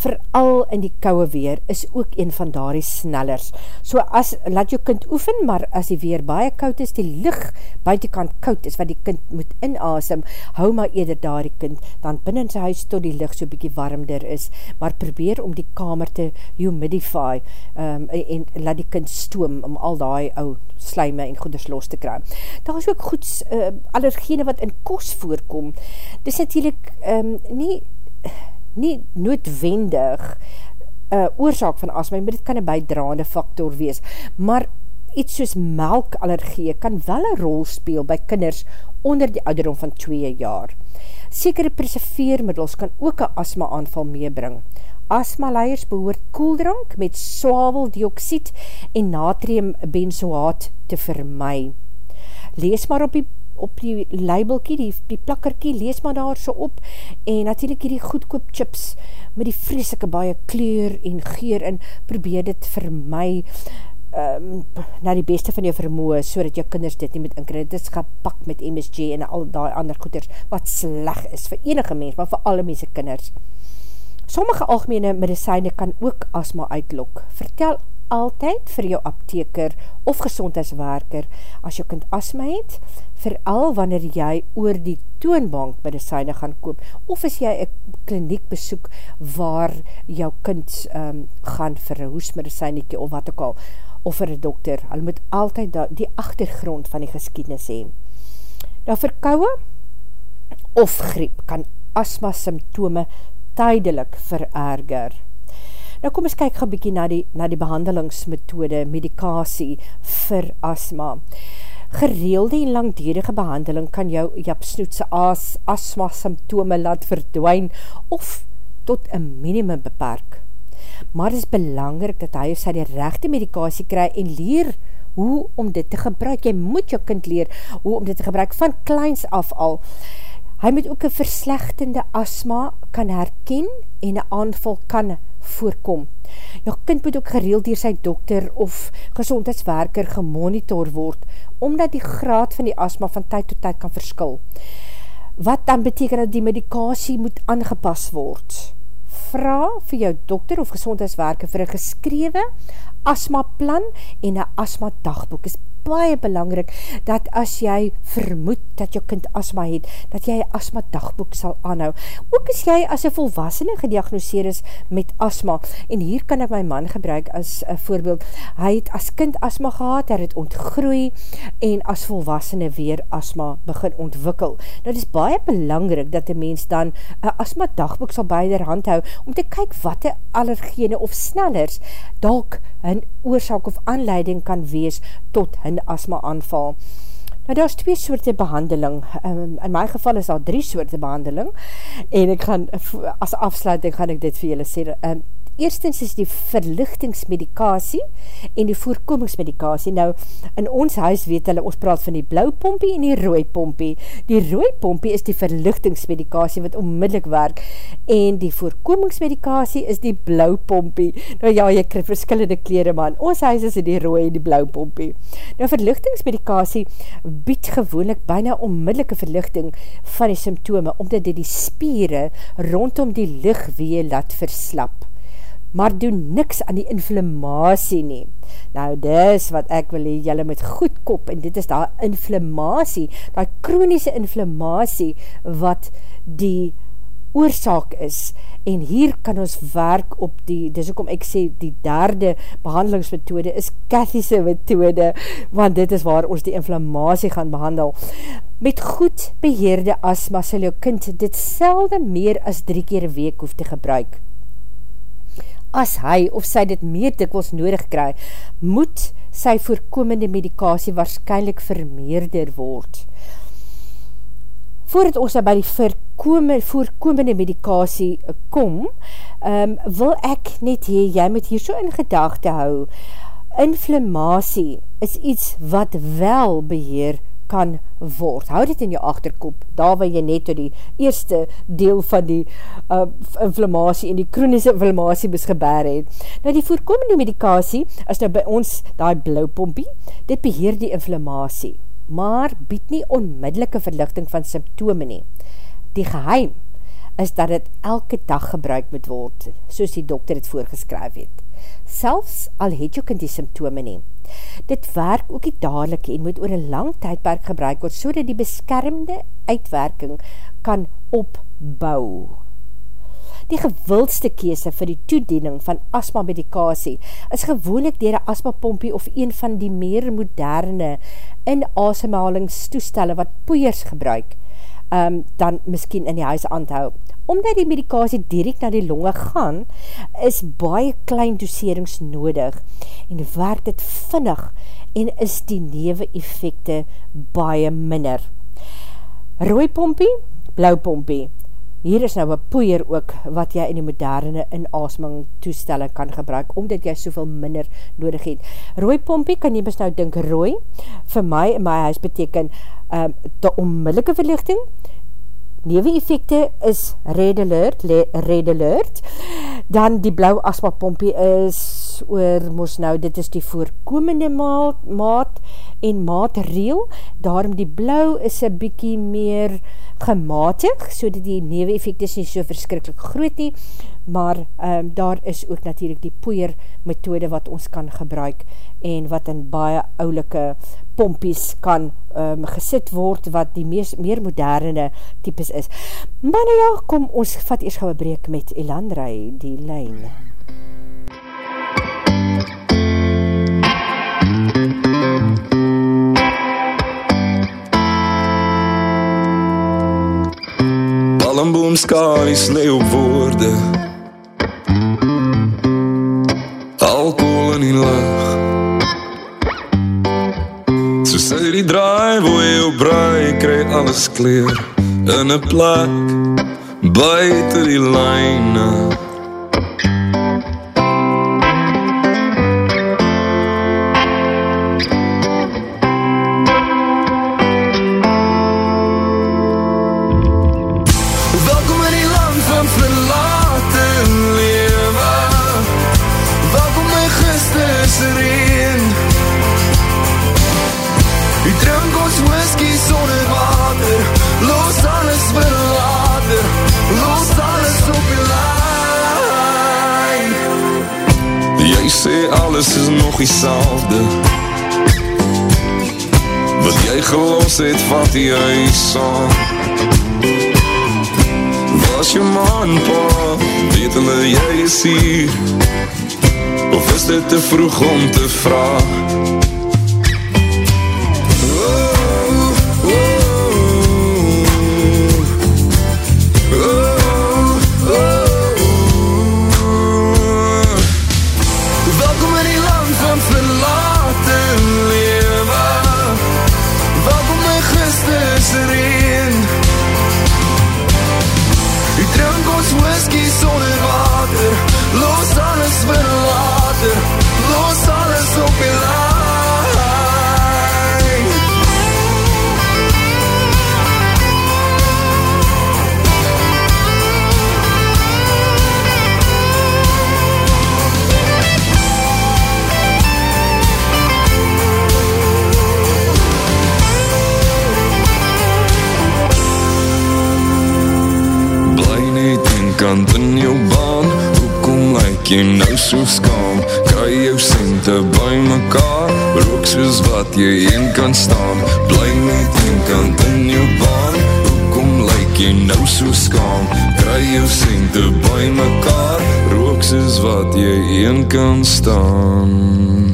vooral in die kouwe weer, is ook een van daardie snellers. So as, laat jou kind oefen, maar as die weer baie koud is, die licht buitenkant koud is, wat die kind moet inasem, hou maar eerder daardie kind, dan binnen sy huis tot die licht so bykie warmder is, maar probeer om die kamer te humidify, um, en, en laat die kind stoom, om al die ou slijme en goeders los te kry. Daar is ook goed uh, allergene wat in kos voorkom. Dis natuurlijk um, nie nie noodwendig uh, oorzaak van asma, maar dit kan een bijdraande factor wees, maar iets soos melkallergie kan wel een rol speel by kinders onder die ouderdom van 2 jaar. Sekere preserveermiddels kan ook een asma aanval meebring. Asma leiers behoort koeldrank met swaveldioksied en natrium benzoaat te vermy. Lees maar op die op die labelkie, die, die plakkerkie, lees maar daar so op, en natuurlijk die goedkoop chips, met die vreselike baie kleur en geur, en probeer dit vir my, um, na die beste van jou vermoe, so dat jou kinders dit nie moet inkry, dit is gepak met MSG en al die ander goeders, wat sleg is vir enige mens, maar vir alle mense kinders. Sommige algemene medicijne kan ook asma uitlok. Vertel altyd vir jou apteker of gezondheidswerker as jou kind asma het, vooral wanneer jy oor die toonbank medicijne gaan koop, of as jy een kliniek besoek waar jou kind um, gaan vir een hoesmedicijniekie of wat ook al, of vir een dokter, hulle moet altyd die achtergrond van die geskiednis heen. Nou verkouwe of griep kan asma symptome tydelik vererger. Nou kom ons kyk gaan bykie na die, na die behandelingsmethode, medikasie vir asma. Gereelde en langdurige behandeling kan jou japsnoetse as, asma symptome laat verdwijn of tot een minimum beperk. Maar het is belangrik dat hy sy die rechte medikasie kry en leer hoe om dit te gebruik. Jy moet jou kind leer hoe om dit te gebruik van kleins af al. Hy moet ook een verslechtende asma kan herken en een aanval kan voorkom. Jou kind moet ook gereeld dier sy dokter of gezondheidswerker gemonitor word, omdat die graad van die asma van tyd tot tyd kan verskil. Wat dan beteken dat die medikasie moet aangepas word? Vra vir jou dokter of gezondheidswerker vir een geskrewe asma plan en een asma dagboek. is baie belangrik, dat as jy vermoed dat jou kind asma het, dat jy asma dagboek sal aanhou. Ook as jy as een volwassene gediagnoseer is met asma, en hier kan ek my man gebruik as een voorbeeld, hy het as kind asma gehad, hy het ontgroei, en as volwassene weer asma begin ontwikkel. Nou, dit is baie belangrik dat die mens dan een asma dagboek sal by der hand hou, om te kyk wat die allergene of snellers dalk een oorzaak of aanleiding kan wees tot hun asma aanval. Nou, daar is twee soorte behandeling. Um, in my geval is daar drie soorte behandeling. En ek gaan, as afsluiting gaan ek dit vir julle sê. Um, Eerstens is die verlichtingsmedikasie en die voorkomingsmedikasie. Nou, in ons huis weet hulle, ons praat van die blauw pompie en die rooi pompie. Die rooi pompie is die verlichtingsmedikasie wat onmiddellik werk en die voorkomingsmedikasie is die blauw pompie. Nou ja, jy krijg verskillende kleren man. Ons huis is die rooi en die blauw pompie. Nou, verlichtingsmedikasie bied gewoonlik byna onmiddellike verlichting van die symptome, omdat dit die spieren rondom die lichtwee laat verslap maar doen niks aan die inflammasie nie. Nou, dis wat ek wil hee, jylle met goed kop, en dit is daar inflammasie, daar kroniese inflammasie, wat die oorzaak is, en hier kan ons werk op die, dis ook om ek sê, die derde behandelingsmethode is kathiese methode, want dit is waar ons die inflammasie gaan behandel. Met goed beheerde asma sal jou kind dit selde meer as drie keer week hoef te gebruik as hy of sy dit meer dikwels nodig kry, moet sy voorkomende medikasie waarschijnlijk vermeerder word. Voordat ons by die voorkomende, voorkomende medikasie kom, um, wil ek net hee, jy moet hier so in gedachte hou, inflammasie is iets wat wel beheer kan word. Hou dit in jou achterkop, daar waar jy net die eerste deel van die uh, inflammasie en die kroniese inflammasie besgebaar het. Nou die voorkomende medikasie is nou by ons die blauwpompie, dit beheer die inflammasie, maar bied nie onmiddellike verlichting van symptome nie. Die geheim is dat het elke dag gebruik moet word, soos die dokter het voorgeskryf het. Selfs al het jou kind die symptome nie, Dit werk ook die dadelijk en moet oor een lang tydperk gebruik word, so die beskermde uitwerking kan opbou. Die gewildste kese vir die toediening van asma medikasie is gewoonlik dier een asma pompie of een van die meer moderne in asemhalingstoestelle wat poeiers gebruik, um, dan miskien in die huis aanhou omdat die medikasie direct na die longe gaan, is baie klein doserings nodig en werk dit vinnig en is die newe effecte baie minder. Rooi pompie, blauw pompie. Hier is nou een poeier ook wat jy in die moderne inasming toestelle kan gebruik, omdat jy soveel minder nodig het. Rooi pompie kan jy mis nou dink rooi, vir my in my huis beteken um, die onmiddellike verlichting, Newe-effecte is red alert, red alert, dan die blauw asmapompie is oor, moes nou, dit is die voorkomende maat, maat en maatreel, daarom die blauw is een bykie meer gematig, so dat die newe-effecte is nie so verskrikkelijk groot nie, maar um, daar is ook natuurlijk die poeier methode wat ons kan gebruik en wat in baie oulike pompies kan um, gesit word wat die mees, meer moderne types is. Maar nou ja, kom ons vat eers gauw breek met Elandrei, die lijn. Palmboomskaries lê op in lach So sy die draai Wo jy op braai Kry alles kleer In een plek Buiten die lijne vat die huis aan Was jou man, pa, weet hulle jy is hier? Of is dit te vroeg om te vraag so skam Kry jou cente by mekaar. Rook soos wat jy een kan staan Bly met een kant in jou baan. Hoekom lyk jy nou so skam Kry jou cente by mekaar Rook soos wat jy een kan staan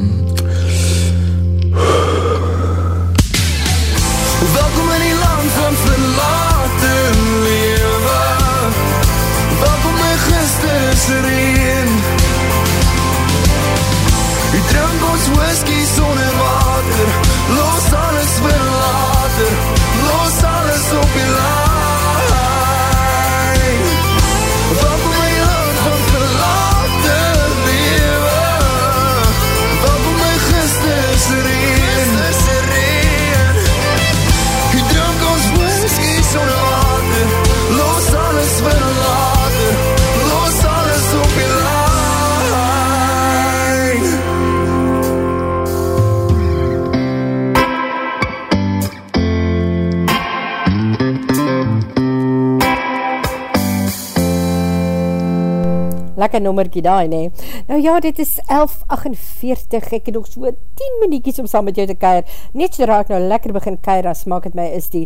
lekker nommerkie daai, nee. Nou ja, dit is 11.48, ek het nog so 10 minuutjes om saam met jou te keir. Net so raak nou lekker begin keir, as maak het my, is die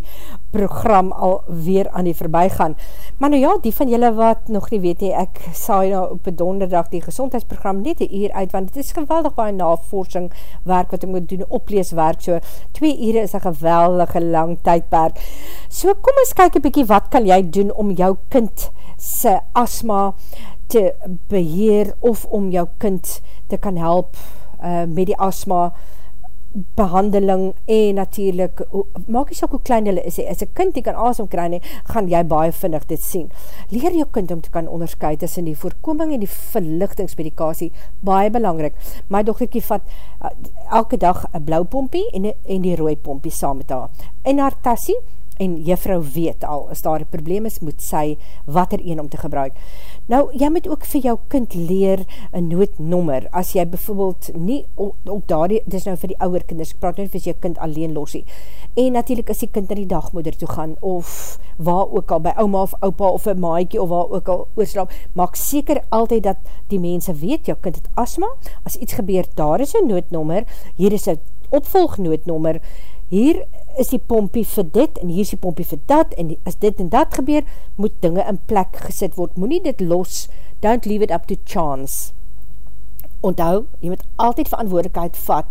program al weer aan die voorbij gaan. Maar nou ja, die van julle wat nog nie weet nie, ek saai nou op een donderdag die gezondheidsprogram net een uur uit, want het is geweldig baie navorsing werk wat ek moet doen, opleeswerk, so 2 uur is een geweldige lang tydperk. So kom ons kyk een bykie, wat kan jy doen om jou kind sy asma te beheer of om jou kind te kan help uh, met die asma behandeling en natuurlijk, maak jy sook hoe klein hulle is, as een kind die kan asem kry nie, gaan jy baie vinnig dit sien. Leer jou kind om te kan onderscheid tussen die voorkoming en die verlichtingsmedikasie, baie belangrik. My dochterkie vat uh, elke dag een blauw pompie en, en die rooi pompie saam met haar. In haar tassie en juffrou weet al, as daar een probleem is, moet sy wat er een om te gebruik. Nou, jy moet ook vir jou kind leer een noodnommer, as jy bijvoorbeeld nie, ook daar, dit is nou vir die ouwe kinders, ek praat nie vir jy kind alleen losie, en natuurlijk as die kind na die dagmoeder toe gaan, of waar ook al, by ouma of opa, of een maaikie, of waar ook al oorslaap, maak seker altyd dat die mense weet, jou kind het asma, as iets gebeur, daar is een noodnommer, hier is een opvolgnoodnommer, hier is die pompie vir dit, en hier is die pompie vir dat, en as dit en dat gebeur, moet dinge in plek gesit word, moet nie dit los, don't leave it up to chance. Onthou, jy moet altyd verantwoordelikheid vat,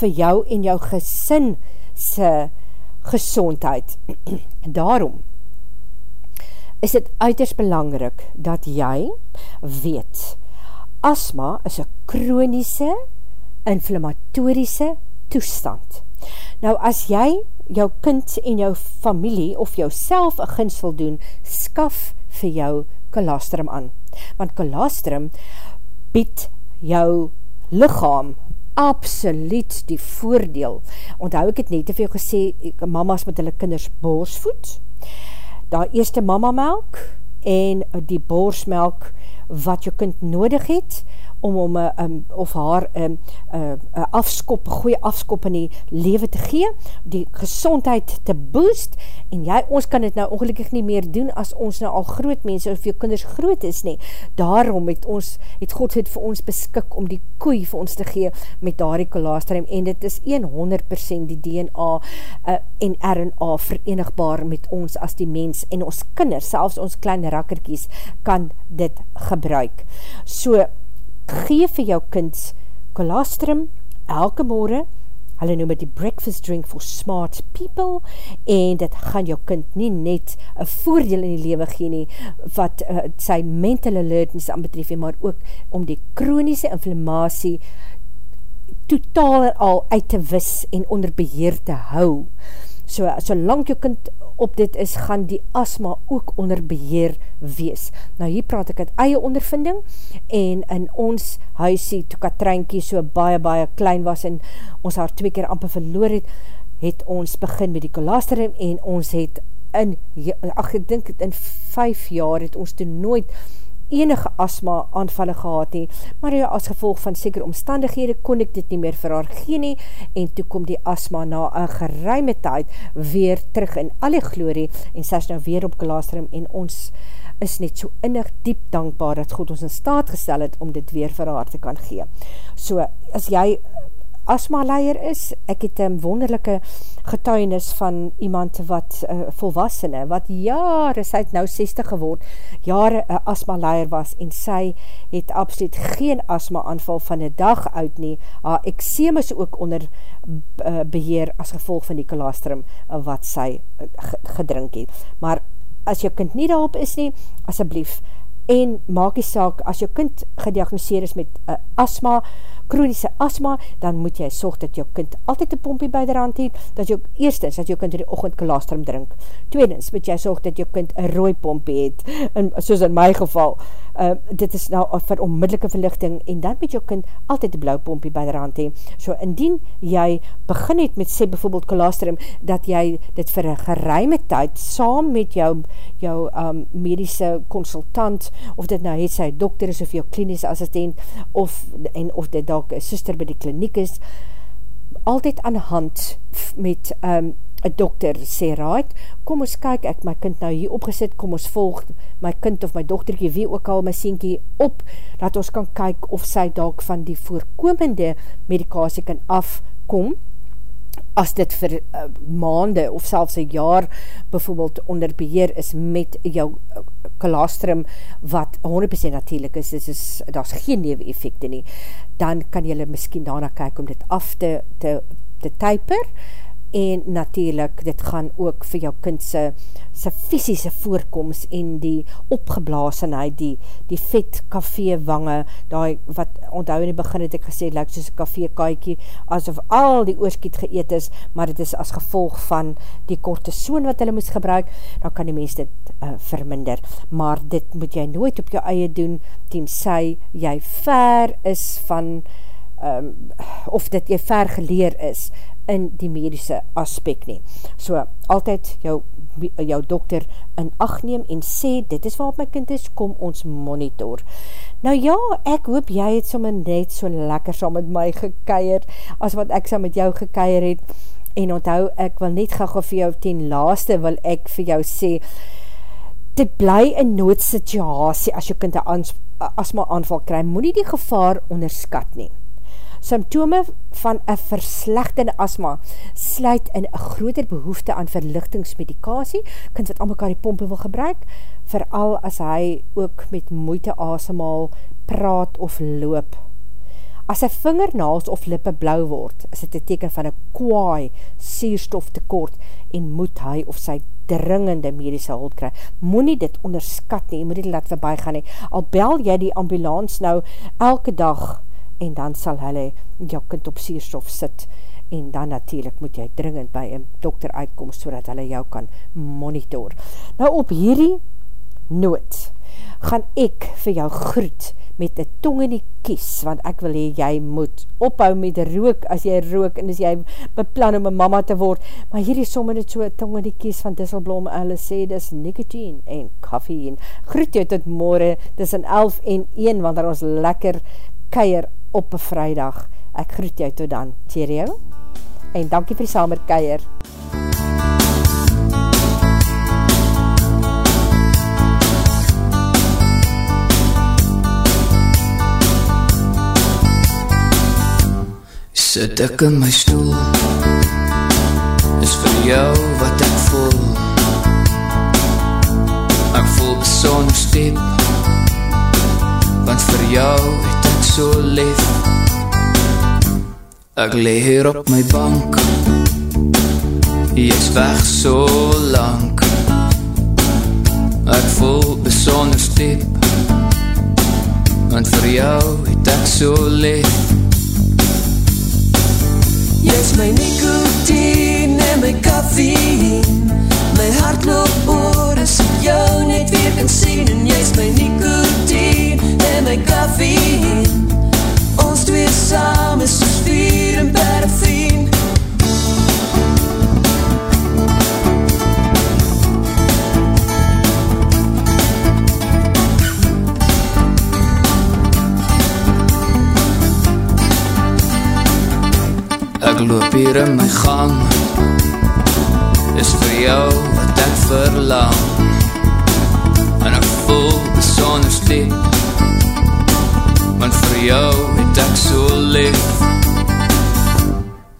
vir jou en jou gesin se gezondheid. En daarom, is dit uiters belangrik, dat jy weet, asma is een chronische, inflammatorische toestand. Nou as jy jou kind en jou familie of jou self een gins wil doen, skaf vir jou kolostrum aan. Want kolostrum bied jou lichaam absoluut die voordeel. Onthou ek het net te veel gesê, mamas met hulle kinders borsvoed, daar eerste mama melk en die borsmelk wat jou kind nodig het, om om um, um, of haar um, uh, uh, afskop, goeie afskop in die leven te gee, die gezondheid te boost, en jy, ons kan dit nou ongelukkig nie meer doen, as ons nou al groot mense, of jou kinders groot is nie, daarom het ons, het God het vir ons beskik, om die koei vir ons te gee, met daar die kolostrum, en dit is 100% die DNA uh, en RNA verenigbaar met ons as die mens, en ons kinders, selfs ons kleine rakkerkies, kan dit gebruik. So, gee vir jou kind colostrum elke morgen, hulle noem het die breakfast drink for smart people, en dit gaan jou kind nie net een voordeel in die lewe gee nie, wat uh, sy mental alertness aanbetref, maar ook om die chronische inflammatie totaal al uit te wis en onder beheer te hou. So, solang jou kind op dit is, gaan die asma ook onder beheer wees. Nou hier praat ek het eie ondervinding en in ons huisie, toe Katrijnkie so baie baie klein was en ons haar twee keer amper verloor het, het ons begin met die kolostrum en ons het in, ach ek dink in vijf jaar het ons toe nooit enige asma aanvallen gehad nie, maar ja, as gevolg van seker omstandighede kon ek dit nie meer vir haar gee nie, en toe kom die asma na een geruime tyd weer terug in alle glorie, en sy is nou weer op glaasrum, en ons is net so innig diep dankbaar, dat God ons in staat gestel het, om dit weer vir haar te kan gee. So, as jy asma leier is, ek het een wonderlijke getuinis van iemand wat uh, volwassene, wat jare, sy het nou 60 geword, jare een asma leier was, en sy het absoluut geen asma aanval van die dag uit nie, haar ekseem is ook onder uh, beheer as gevolg van die kolostrum uh, wat sy uh, gedrink het. Maar as jou kind nie daarop is nie, asjeblief, en maak die saak, as jou kind gediagnoseer is met uh, asma, chronische asma, dan moet jy sorg dat jou kind altyd een pompie by die rand het, dat jou, eerstens, dat jou kind in die ochend kolostrum drink, tweedens, moet jy sorg dat jou kind een rooi pompie het, en, soos in my geval, uh, dit is nou vir onmiddellike verlichting, en dan moet jou kind altyd die blauw pompie by die rand het, so indien jy begin het met sê bijvoorbeeld kolostrum, dat jy dit vir een geruime tyd, saam met jou, jou um, medische consultant, of dit nou het sy dokter is, of jou klinische assistent, of, en of dit dalk een sister by die kliniek is, altyd aan hand met um, dokter sê, right, kom ons kyk, ek my kind nou hier opgesit, kom ons volg my kind of my dochterkie, wie ook al my sienkie op, dat ons kan kyk of sy dalk van die voorkomende medikasie kan afkom, as dit vir uh, maande of selfs een jaar bijvoorbeeld onder beheer is met jou kolostrum wat 100% natuurlijk is, is, is daar is geen newe effecte nie, dan kan jylle miskien daarna kyk om dit af te, te, te typer en natuurlijk, dit gaan ook vir jou kindse sy fysische voorkomst en die opgeblaasenheid, die, die vet kafee wange, die wat onthou in die begin het ek gesê, lyk soos een kafee kaikie, asof al die oorskiet geëet is, maar het is as gevolg van die korte soon wat hulle moes gebruik, dan kan die mens dit uh, verminder. Maar dit moet jy nooit op jou eie doen, ten sy jy ver is van um, of dat jy vergeleer is in die medische aspect nie. So, altyd jou, jou dokter in acht neem en sê, dit is wat my kind is, kom ons monitor. Nou ja, ek hoop jy het sommer net so lekker saam met my gekeier, as wat ek saam met jou gekeier het, en onthou, ek wil net gauw vir jou ten laaste, wil ek vir jou sê, dit bly in noodsituasie, as jou kind een asma aanval kry, moet nie die gevaar onderskat nie. Symptome van een verslechtende asma sluit in een groter behoefte aan verlichtingsmedikasie, kind wat al mekaar die pompe wil gebruik, vooral as hy ook met moeite asemal praat of loop. As sy vingernaals of lippe blauw word, is dit een teken van een kwaai sierstof tekort en moet hy of sy dringende medische hulp kry. Moe nie dit onderskat nie, moet dit laat voorbij gaan nie. Al bel jy die ambulans nou elke dag, en dan sal hulle jou kind op sierstof sit en dan natuurlijk moet jy dringend by een dokter uitkom so dat hulle jou kan monitor. Nou op hierdie noot gaan ek vir jou groet met die tong in die kies, want ek wil hee, jy moet ophou met rook, as jy rook, en as jy beplan om een mama te word, maar hier is sommer net so tong in die kies van Disselblom, hulle sê, dis nicotine en koffie, groet jou tot morgen, dis in 11 en 1, want daar ons lekker keier op een vrijdag. Ek groet jou tot dan. Cheerio. En dankie vir die samer keier. Sit ek in my stoel Is vir jou wat ek voel Ek voel besonder stip Want vir jou het ek so lief Ek lee hier op my bank Jy is weg so lang Ek voel besonder stiep Want vir jou het ek so lief Jy is my nicotine en my kaffeine My hart loop oor as ek jou net weer kan sien En jy is my nicotine en my kaffeine Ons twee saam is soos vier en parafine Ek loop hier in my gang Is vir jou wat ek verlang. En ek voel besonder stiep Want vir jou het ek so lief.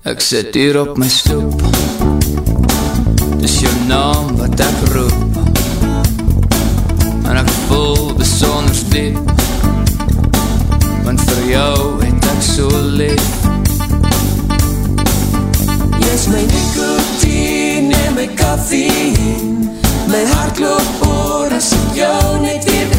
Ek sit hier op my stoep. Dis jou naam wat ek roep. En ek voel besonder stiep Want vir jou het ek so lief. Jy is my en my kaffeine My hart loop oor as ek jou net weer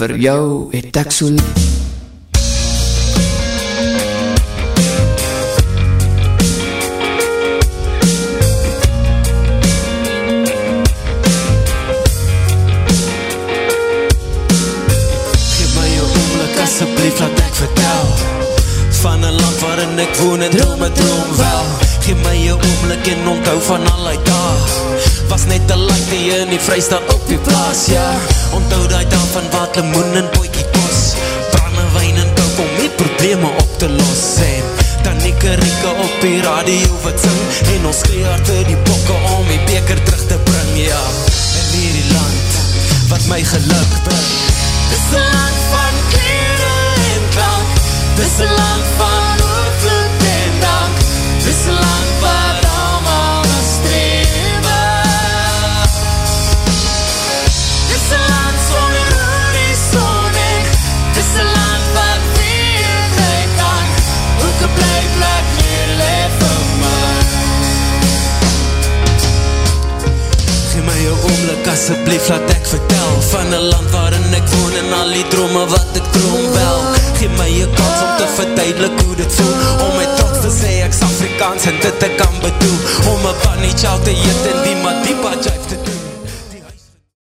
Vir jou het ek so lief Van een land waarin ek woon en droom het droom wel. Geef my jou oomlik en onthou van al die dag Was net een die in die vrystaat op die plaas, ja. Onthou die dag van wat limoen en boekie kos Brandewijn en kouk om die probleme op te los. En dan ek rieke op die radio wat sing. En ons skreeuw achter die bokke om die beker terug te bring, ja. En hier wat my geluk bring. Dis een land van klede en klank. Dis een land van asseblief, laat ek vertel Van een land waarin ek woon en al die drome wat ek droom wel. Geef my jou kans om te verduidelik hoe dit voel Om my trots te sê ek's Afrikaans en dit ek kan bedoel. Om my panny chow te eet en die maar diep